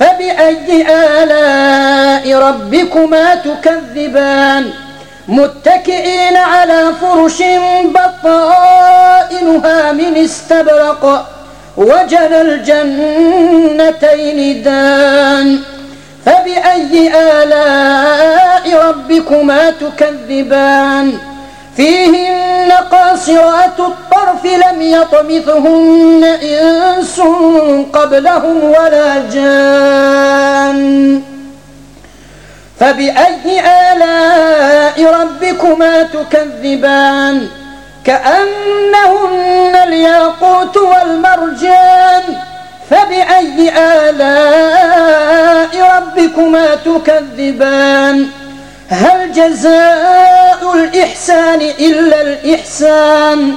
فبأي آلاء ربكما تكذبان؟ متكئين على فرش بطائنها من استبرق وجل الجنتين دان. فبأي آلاء ربكما تكذبان؟ فيهن قاصرات الطرف لم يطمثهن إنس قبلهم ولا جان. فبأي آلاء ربكما تكذبان؟ كأنهن الياقوت والمرجان. فبأي آلاء ربكما تكذبان؟ هل جزاء الإحسان إلا الإحسان؟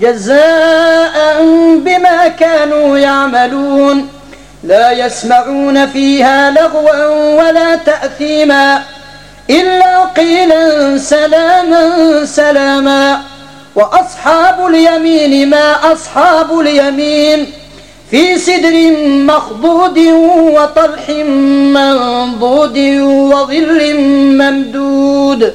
جزاء بما كانوا يعملون. لا يسمعون فيها لغوا ولا تأثيما. إلا قيلا سلاما سلاما. وأصحاب اليمين ما أصحاب اليمين. في سدر مخضود وطلح منضود وظل ممدود.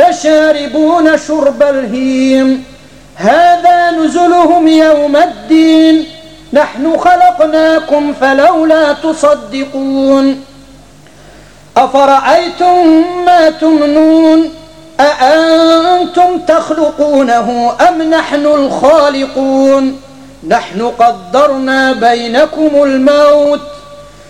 فشاربون شرب الهيم. هذا نزلهم يوم الدين. نحن خلقناكم فلولا تصدقون. أفرأيتم ما تمنون؟ أأنتم تخلقونه أم نحن الخالقون؟ نحن قدرنا بينكم الموت.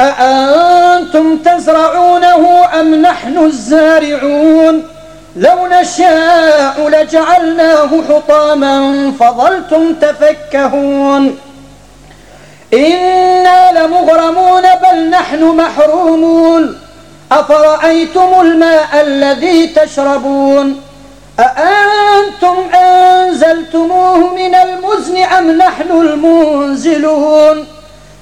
أأنتم تزرعونه أم نحن الزارعون؟ لو نشاء لجعلناه حطاما فظلتم تفكهون. إنا لمغرمون بل نحن محرومون. أفرأيتم الماء الذي تشربون؟ أأنتم أنزلتموه من المزن أم نحن المنزلون؟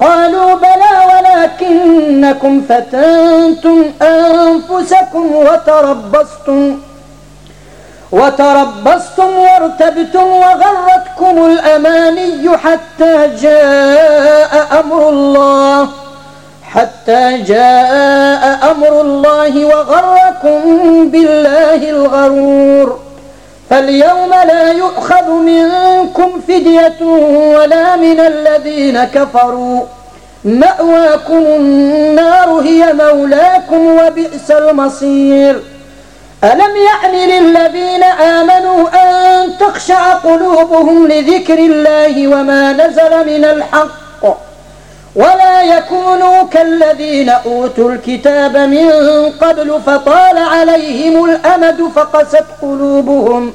قالوا بلى ولكنكم فتنتم أنفسكم وتربصتم وتربصتم وارتبتم وغرتكم الأماني حتى جاء أمر الله حتى جاء أمر الله وغركم بالله الغرور. فاليوم لا يؤخذ منكم فدية ولا من الذين كفروا. مأواكم النار هي مولاكم وبئس المصير. ألم يعن للذين آمنوا أن تخشع قلوبهم لذكر الله وما نزل من الحق؟ ولا يكونوا كالذين أوتوا الكتاب من قبل فطال عليهم الأمد فقست قلوبهم.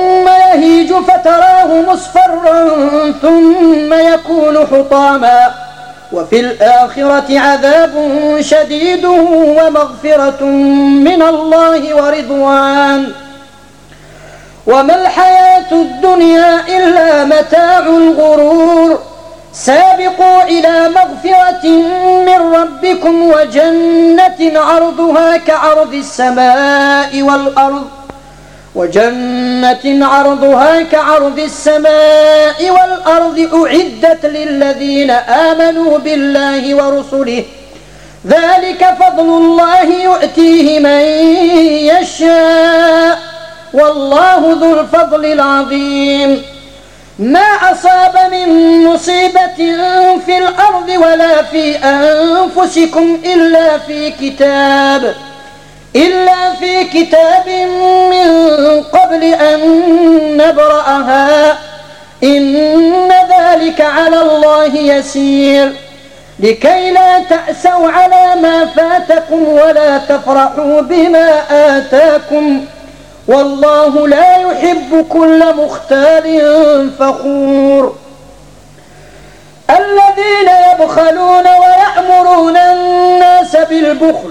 يهيج فتراه مصفرا ثم يكون حطاما. وفي الآخرة عذاب شديد ومغفرة من الله ورضوان. وما الحياة الدنيا إلا متاع الغرور. سابقوا إلى مغفرة من ربكم وجنة عرضها كعرض السماء والأرض. وجنة عرضها كعرض السماء والأرض أعدت للذين آمنوا بالله ورسله. ذلك فضل الله يؤتيه من يشاء. والله ذو الفضل العظيم. ما أصاب من مصيبة في الأرض ولا في أنفسكم إلا في كتاب. إلا في كتاب من قبل أن نبرأها. إن ذلك على الله يسير. لكي لا تأسوا على ما فاتكم ولا تفرحوا بما آتاكم. والله لا يحب كل مختال فخور. الذين يبخلون ويأمرون الناس بالبخل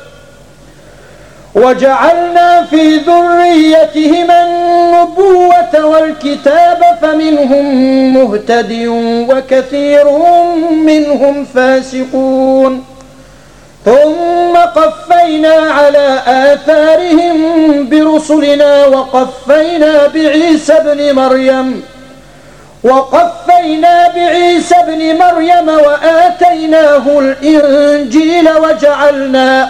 وجعلنا في ذريتهما النبوة والكتاب فمنهم مهتد وكثير منهم فاسقون. ثم قفينا على آثارهم برسلنا وقفينا بعيسى بن مريم وقفينا بعيسى بن مريم وآتيناه الإنجيل وجعلنا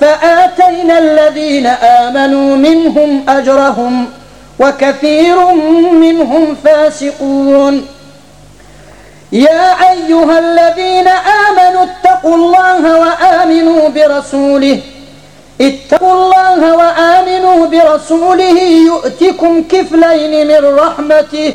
فآتينا الذين آمنوا منهم أجرهم وكثير منهم فاسقون. يا أيها الذين آمنوا اتقوا الله وآمنوا برسوله. اتقوا الله وآمنوا برسوله يؤتكم كفلين من رحمته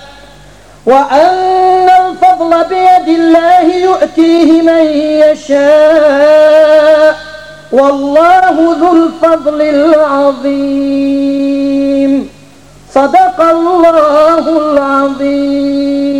وأن الفضل بيد الله يؤتيه من يشاء والله ذو الفضل العظيم. صدق الله العظيم.